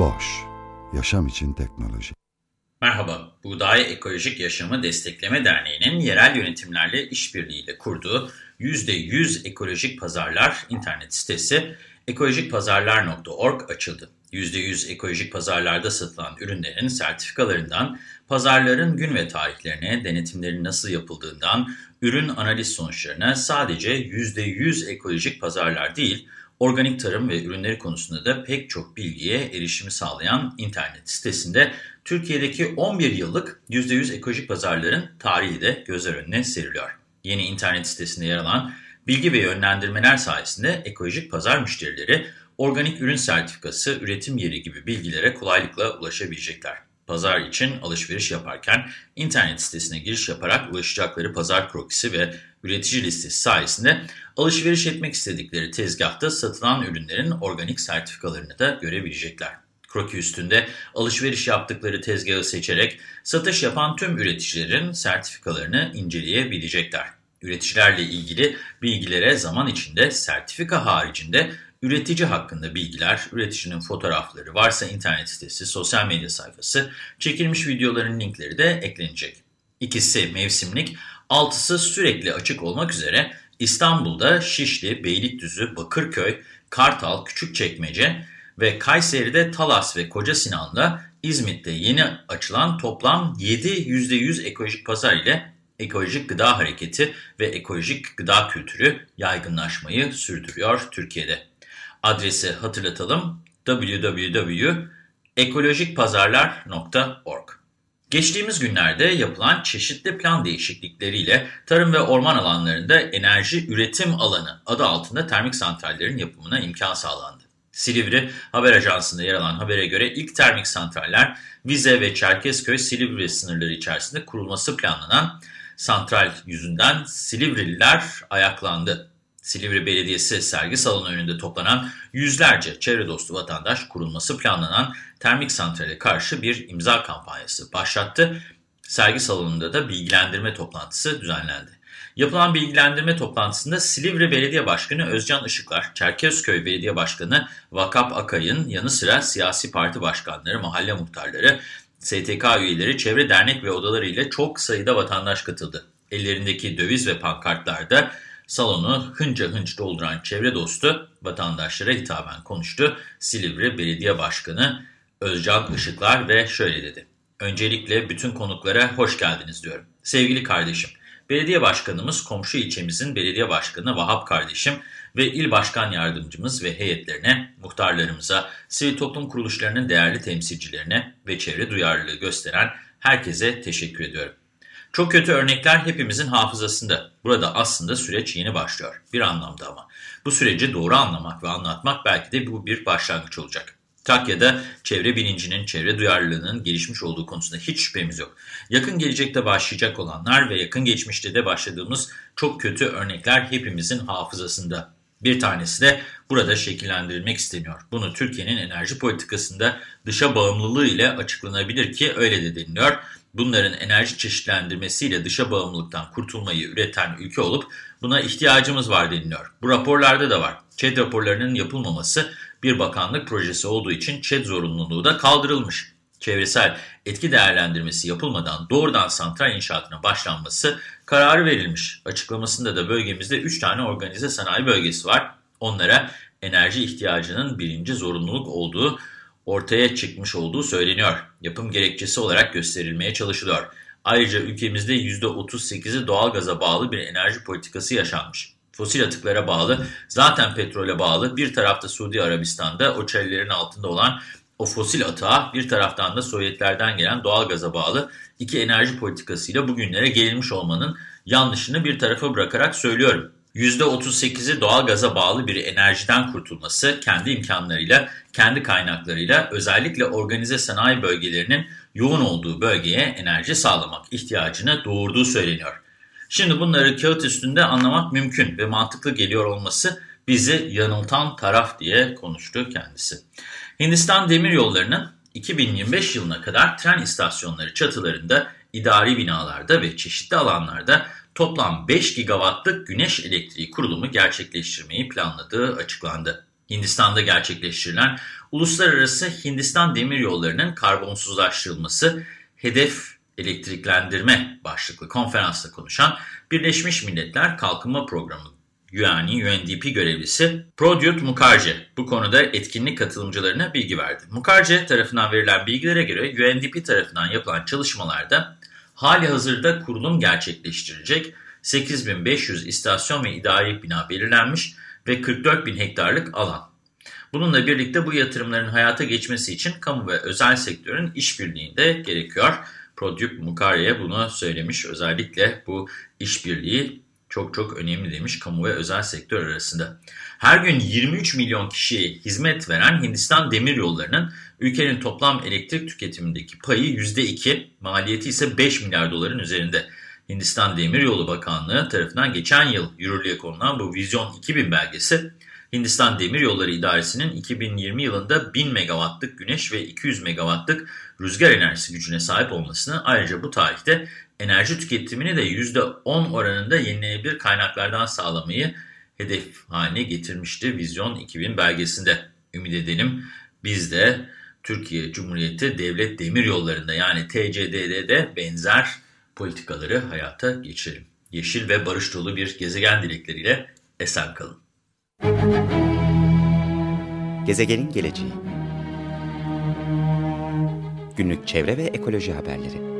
Boş, yaşam için teknoloji. Merhaba, Buğday Ekolojik Yaşamı Destekleme Derneği'nin yerel yönetimlerle işbirliğiyle kurduğu %100 Ekolojik Pazarlar internet sitesi ekolojikpazarlar.org açıldı. %100 ekolojik pazarlarda satılan ürünlerin sertifikalarından, pazarların gün ve tarihlerine, denetimlerin nasıl yapıldığından, ürün analiz sonuçlarına sadece %100 ekolojik pazarlar değil, organik tarım ve ürünleri konusunda da pek çok bilgiye erişimi sağlayan internet sitesinde Türkiye'deki 11 yıllık %100 ekolojik pazarların tarihi de gözler önüne seriliyor. Yeni internet sitesinde yer alan bilgi ve yönlendirmeler sayesinde ekolojik pazar müşterileri organik ürün sertifikası, üretim yeri gibi bilgilere kolaylıkla ulaşabilecekler. Pazar için alışveriş yaparken internet sitesine giriş yaparak ulaşacakları pazar krokisi ve üretici listesi sayesinde alışveriş etmek istedikleri tezgahta satılan ürünlerin organik sertifikalarını da görebilecekler. Kroki üstünde alışveriş yaptıkları tezgahı seçerek satış yapan tüm üreticilerin sertifikalarını inceleyebilecekler. Üreticilerle ilgili bilgilere zaman içinde sertifika haricinde üretici hakkında bilgiler, üreticinin fotoğrafları, varsa internet sitesi, sosyal medya sayfası, çekilmiş videoların linkleri de eklenecek. İkisi mevsimlik, altısı sürekli açık olmak üzere İstanbul'da Şişli, Beylikdüzü, Bakırköy, Kartal, Küçükçekmece ve Kayseri'de Talas ve Koca Sinan'da İzmit'te yeni açılan toplam 7 %100 ekolojik pazar ile ekolojik gıda hareketi ve ekolojik gıda kültürü yaygınlaşmayı sürdürüyor Türkiye'de. Adresi hatırlatalım www.ekolojikpazarlar.org Geçtiğimiz günlerde yapılan çeşitli plan değişiklikleriyle tarım ve orman alanlarında enerji üretim alanı adı altında termik santrallerin yapımına imkan sağlandı. Silivri Haber Ajansı'nda yer alan habere göre ilk termik santraller Vize ve Çerkezköy-Silivri sınırları içerisinde kurulması planlanan santral yüzünden Silivrililer ayaklandı. Silivri Belediyesi sergi salonu önünde toplanan yüzlerce çevre dostu vatandaş kurulması planlanan termik santrale karşı bir imza kampanyası başlattı. Sergi salonunda da bilgilendirme toplantısı düzenlendi. Yapılan bilgilendirme toplantısında Silivri Belediye Başkanı Özcan Işıklar, Çerkezköy Belediye Başkanı Vakap Akay'ın yanı sıra siyasi parti başkanları, mahalle muhtarları, STK üyeleri, çevre dernek ve odaları ile çok sayıda vatandaş katıldı. Ellerindeki döviz ve pankartlarda salonu hınca hınç dolduran çevre dostu vatandaşlara hitaben konuştu. Silivri Belediye Başkanı Özcan Işıklar ve şöyle dedi. Öncelikle bütün konuklara hoş geldiniz diyorum. Sevgili kardeşim, belediye başkanımız komşu ilçemizin belediye başkanı Vahap kardeşim ve il başkan yardımcımız ve heyetlerine, muhtarlarımıza, sivil toplum kuruluşlarının değerli temsilcilerine ve çevre duyarlılığı gösteren herkese teşekkür ediyorum. Çok kötü örnekler hepimizin hafızasında. Burada aslında süreç yeni başlıyor. Bir anlamda ama. Bu süreci doğru anlamak ve anlatmak belki de bu bir başlangıç olacak. Trakya'da çevre bilincinin, çevre duyarlılığının gelişmiş olduğu konusunda hiç şüphemiz yok. Yakın gelecekte başlayacak olanlar ve yakın geçmişte de başladığımız çok kötü örnekler hepimizin hafızasında. Bir tanesi de burada şekillendirilmek isteniyor. Bunu Türkiye'nin enerji politikasında dışa bağımlılığı ile açıklanabilir ki öyle de deniliyor. Bunların enerji çeşitlendirmesiyle dışa bağımlılıktan kurtulmayı üreten ülke olup buna ihtiyacımız var deniliyor. Bu raporlarda da var. ÇED raporlarının yapılmaması bir bakanlık projesi olduğu için ÇED zorunluluğu da kaldırılmış. Çevresel etki değerlendirmesi yapılmadan doğrudan santral inşaatına başlanması kararı verilmiş. Açıklamasında da bölgemizde 3 tane organize sanayi bölgesi var. Onlara enerji ihtiyacının birinci zorunluluk olduğu ortaya çıkmış olduğu söyleniyor. Yapım gerekçesi olarak gösterilmeye çalışılıyor. Ayrıca ülkemizde %38'i doğalgaza bağlı bir enerji politikası yaşanmış. Fosil atıklara bağlı, zaten petrole bağlı, bir tarafta Suudi Arabistan'da o çellerin altında olan o fosil atığa, bir taraftan da Sovyetlerden gelen doğalgaza bağlı iki enerji politikasıyla bugünlere gelinmiş olmanın yanlışını bir tarafa bırakarak söylüyorum. %38'i doğal gaza bağlı bir enerjiden kurtulması, kendi imkanlarıyla, kendi kaynaklarıyla özellikle organize sanayi bölgelerinin yoğun olduğu bölgeye enerji sağlamak ihtiyacını doğurduğu söyleniyor. Şimdi bunları kağıt üstünde anlamak mümkün ve mantıklı geliyor olması bizi yanıltan taraf diye konuştu kendisi. Hindistan Demiryolları'nın 2025 yılına kadar tren istasyonları çatılarında, idari binalarda ve çeşitli alanlarda toplam 5 gigawattlık güneş elektriği kurulumu gerçekleştirmeyi planladığı açıklandı. Hindistan'da gerçekleştirilen Uluslararası Hindistan Demiryolları'nın karbonsuzlaştırılması hedef elektriklendirme başlıklı konferansta konuşan Birleşmiş Milletler Kalkınma Programı yani UNDP görevlisi Prodyut Mukherjee bu konuda etkinlik katılımcılarına bilgi verdi. Mukherjee tarafından verilen bilgilere göre UNDP tarafından yapılan çalışmalarda hali hazırda kurulum gerçekleştirecek 8500 istasyon ve idari bina belirlenmiş ve 44 bin hektarlık alan. Bununla birlikte bu yatırımların hayata geçmesi için kamu ve özel sektörün işbirliğinde gerekiyor. Prodüp Mukherjee bunu söylemiş. Özellikle bu işbirliği çok çok önemli demiş kamu ve özel sektör arasında. Her gün 23 milyon kişiye hizmet veren Hindistan Demiryolları'nın ülkenin toplam elektrik tüketimindeki payı %2, maliyeti ise 5 milyar doların üzerinde. Hindistan Demiryolu Bakanlığı tarafından geçen yıl yürürlüğe konulan bu Vizyon 2000 belgesi, Hindistan Demiryolları İdaresi'nin 2020 yılında 1000 megawattlık güneş ve 200 megawattlık rüzgar enerjisi gücüne sahip olmasını ayrıca bu tarihte enerji tüketimini de %10 oranında yenilenebilir kaynaklardan sağlamayı hedef haline getirmişti Vizyon 2000 belgesinde. Ümit edelim biz de Türkiye Cumhuriyeti Devlet Demir Yolları'nda yani TCDD'de benzer politikaları hayata geçirelim. Yeşil ve barış dolu bir gezegen dilekleriyle esen kalın. Gezegenin geleceği Günlük çevre ve ekoloji haberleri